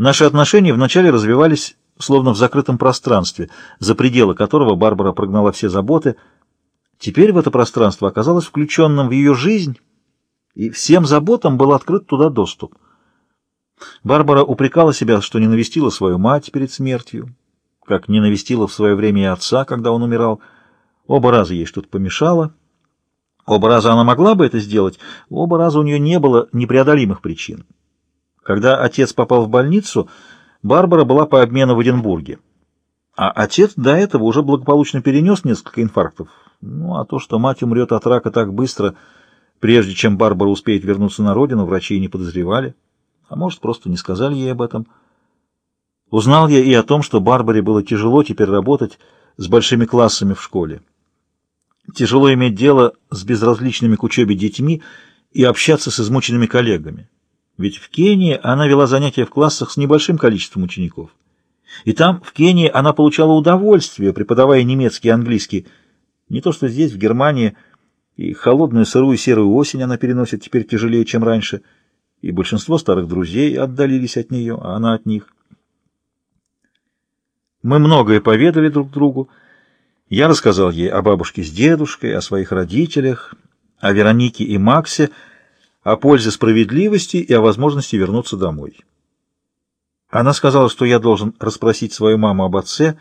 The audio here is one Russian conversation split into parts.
Наши отношения вначале развивались словно в закрытом пространстве, за пределы которого Барбара прогнала все заботы. Теперь в это пространство оказалось включенным в ее жизнь, и всем заботам был открыт туда доступ. Барбара упрекала себя, что не навестила свою мать перед смертью, как не навестила в свое время и отца, когда он умирал. Оба раза ей что-то помешало. Оба раза она могла бы это сделать, оба раза у нее не было непреодолимых причин. Когда отец попал в больницу, Барбара была по обмену в Эдинбурге. А отец до этого уже благополучно перенес несколько инфарктов. Ну, а то, что мать умрет от рака так быстро, прежде чем Барбара успеет вернуться на родину, врачи и не подозревали. А может, просто не сказали ей об этом. Узнал я и о том, что Барбаре было тяжело теперь работать с большими классами в школе. Тяжело иметь дело с безразличными к учебе детьми и общаться с измученными коллегами. Ведь в Кении она вела занятия в классах с небольшим количеством учеников. И там, в Кении, она получала удовольствие, преподавая немецкий и английский. Не то что здесь, в Германии, и холодную сырую серую осень она переносит теперь тяжелее, чем раньше, и большинство старых друзей отдалились от нее, а она от них. Мы многое поведали друг другу. Я рассказал ей о бабушке с дедушкой, о своих родителях, о Веронике и Максе, о пользе справедливости и о возможности вернуться домой. Она сказала, что я должен расспросить свою маму об отце,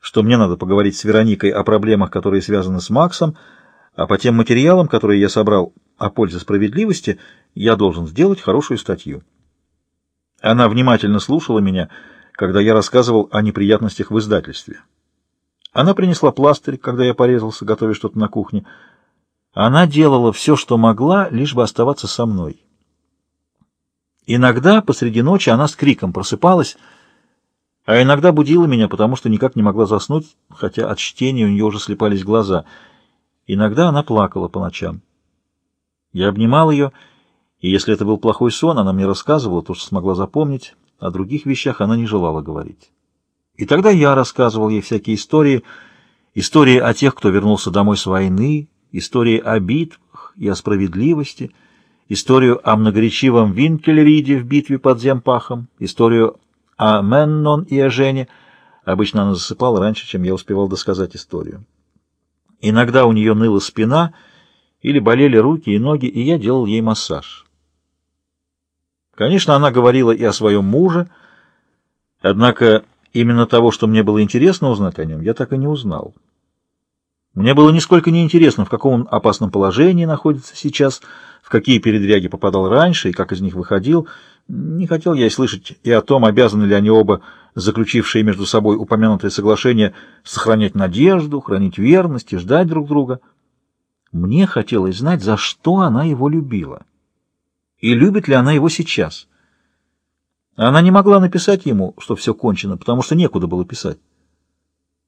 что мне надо поговорить с Вероникой о проблемах, которые связаны с Максом, а по тем материалам, которые я собрал о пользе справедливости, я должен сделать хорошую статью. Она внимательно слушала меня, когда я рассказывал о неприятностях в издательстве. Она принесла пластырь, когда я порезался, готовя что-то на кухне, она делала все, что могла, лишь бы оставаться со мной. Иногда посреди ночи она с криком просыпалась, а иногда будила меня, потому что никак не могла заснуть, хотя от чтения у нее уже слепались глаза. Иногда она плакала по ночам. Я обнимал ее, и если это был плохой сон, она мне рассказывала то, что смогла запомнить, о других вещах она не желала говорить. И тогда я рассказывал ей всякие истории, истории о тех, кто вернулся домой с войны, истории о битвах и о справедливости, историю о многоречивом Винкельриде в битве под Земпахом, историю о Меннон и о Жене. Обычно она засыпала раньше, чем я успевал досказать историю. Иногда у нее ныла спина или болели руки и ноги, и я делал ей массаж. Конечно, она говорила и о своем муже, однако именно того, что мне было интересно узнать о нем, я так и не узнал. Мне было нисколько не интересно, в каком он опасном положении находится сейчас, в какие передряги попадал раньше и как из них выходил. Не хотел я и слышать и о том, обязаны ли они оба, заключившие между собой упомянутое соглашение, сохранять надежду, хранить верность и ждать друг друга. Мне хотелось знать, за что она его любила. И любит ли она его сейчас. Она не могла написать ему, что все кончено, потому что некуда было писать.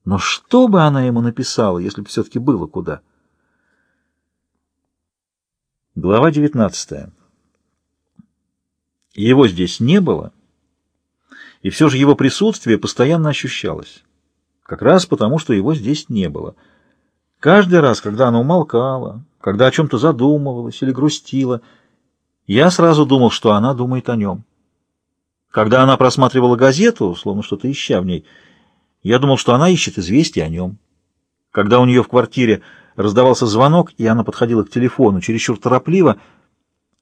Но что бы она ему написала, если бы все-таки было куда? Глава 19. Его здесь не было, и все же его присутствие постоянно ощущалось. Как раз потому, что его здесь не было. Каждый раз, когда она умолкала, когда о чем-то задумывалась или грустила, я сразу думал, что она думает о нем. Когда она просматривала газету, словно что-то ища в ней, я думал, что она ищет известия о нем. Когда у нее в квартире раздавался звонок, и она подходила к телефону чересчур торопливо,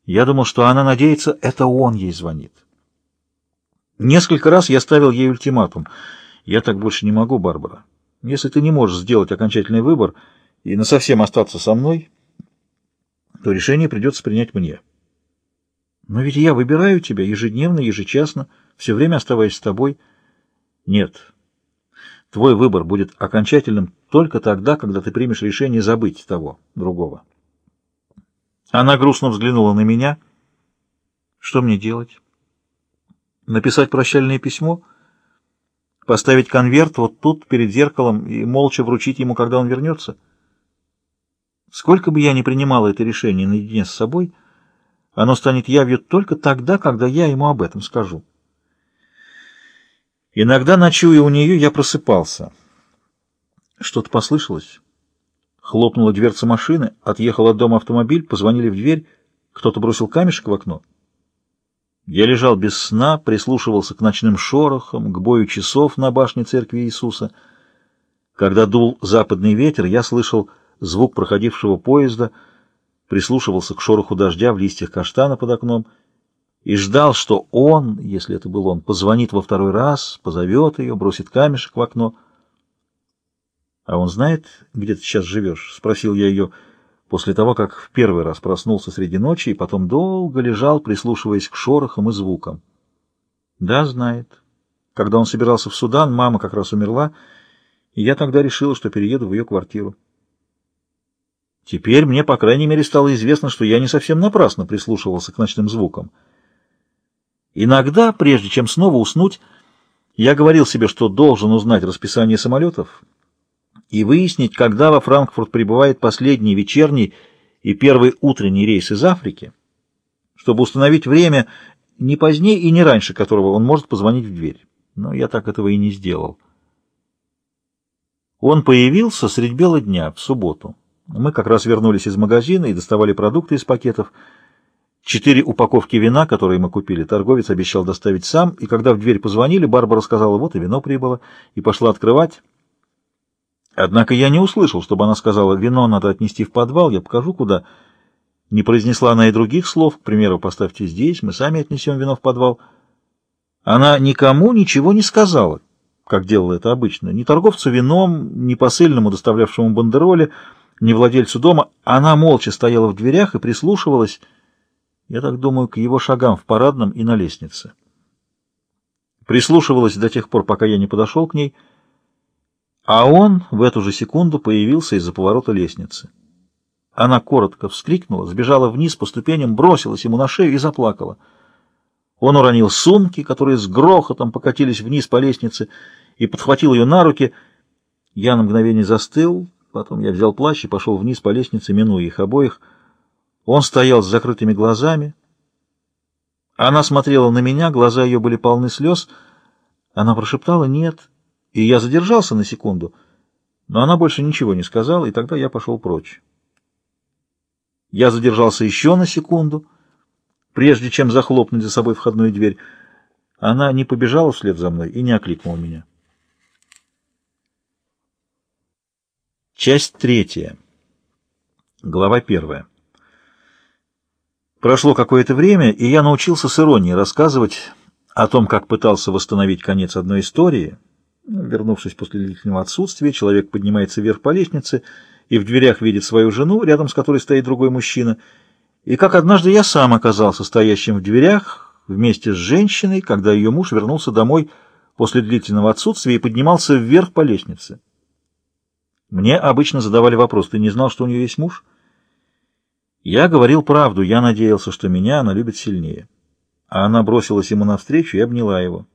я думал, что она надеется, это он ей звонит. Несколько раз я ставил ей ультиматум. «Я так больше не могу, Барбара. Если ты не можешь сделать окончательный выбор и насовсем остаться со мной, то решение придется принять мне. Но ведь я выбираю тебя ежедневно, ежечасно, все время оставаясь с тобой. Нет, Твой выбор будет окончательным только тогда, когда ты примешь решение забыть того, другого. Она грустно взглянула на меня. Что мне делать? Написать прощальное письмо? Поставить конверт вот тут, перед зеркалом, и молча вручить ему, когда он вернется? Сколько бы я ни принимала это решение наедине с собой, оно станет явью только тогда, когда я ему об этом скажу. Иногда, ночуя у нее, я просыпался. Что-то послышалось. Хлопнула дверца машины, отъехал от дома автомобиль, позвонили в дверь, кто-то бросил камешек в окно. Я лежал без сна, прислушивался к ночным шорохам, к бою часов на башне церкви Иисуса. Когда дул западный ветер, я слышал звук проходившего поезда, прислушивался к шороху дождя в листьях каштана под окном и ждал, что он, если это был он, позвонит во второй раз, позовет ее, бросит камешек в окно. — А он знает, где ты сейчас живешь? — спросил я ее после того, как в первый раз проснулся среди ночи и потом долго лежал, прислушиваясь к шорохам и звукам. — Да, знает. Когда он собирался в Судан, мама как раз умерла, и я тогда решила, что перееду в ее квартиру. Теперь мне, по крайней мере, стало известно, что я не совсем напрасно прислушивался к ночным звукам. Иногда, прежде чем снова уснуть, я говорил себе, что должен узнать расписание самолетов и выяснить, когда во Франкфурт прибывает последний вечерний и первый утренний рейс из Африки, чтобы установить время не позднее и не раньше которого он может позвонить в дверь. Но я так этого и не сделал. Он появился средь бела дня, в субботу. Мы как раз вернулись из магазина и доставали продукты из пакетов. Четыре упаковки вина, которые мы купили, торговец обещал доставить сам, и когда в дверь позвонили, Барбара сказала, вот и вино прибыло, и пошла открывать. Однако я не услышал, чтобы она сказала, вино надо отнести в подвал, я покажу куда. Не произнесла она и других слов, к примеру, поставьте здесь, мы сами отнесем вино в подвал. Она никому ничего не сказала, как делала это обычно, ни торговцу вином, ни посыльному, доставлявшему бандероли, ни владельцу дома. Она молча стояла в дверях и прислушивалась, я так думаю, к его шагам в парадном и на лестнице. Прислушивалась до тех пор, пока я не подошел к ней, а он в эту же секунду появился из-за поворота лестницы. Она коротко вскрикнула, сбежала вниз по ступеням, бросилась ему на шею и заплакала. Он уронил сумки, которые с грохотом покатились вниз по лестнице, и подхватил ее на руки. Я на мгновение застыл, потом я взял плащ и пошел вниз по лестнице, минуя их обоих — он стоял с закрытыми глазами. Она смотрела на меня, глаза ее были полны слез. Она прошептала «нет», и я задержался на секунду, но она больше ничего не сказала, и тогда я пошел прочь. Я задержался еще на секунду, прежде чем захлопнуть за собой входную дверь. Она не побежала вслед за мной и не окликнула меня. Часть третья. Глава первая. Прошло какое-то время, и я научился с иронией рассказывать о том, как пытался восстановить конец одной истории. Вернувшись после длительного отсутствия, человек поднимается вверх по лестнице и в дверях видит свою жену, рядом с которой стоит другой мужчина, и как однажды я сам оказался стоящим в дверях вместе с женщиной, когда ее муж вернулся домой после длительного отсутствия и поднимался вверх по лестнице. Мне обычно задавали вопрос, ты не знал, что у нее есть муж? Я говорил правду, я надеялся, что меня она любит сильнее. А она бросилась ему навстречу и обняла его.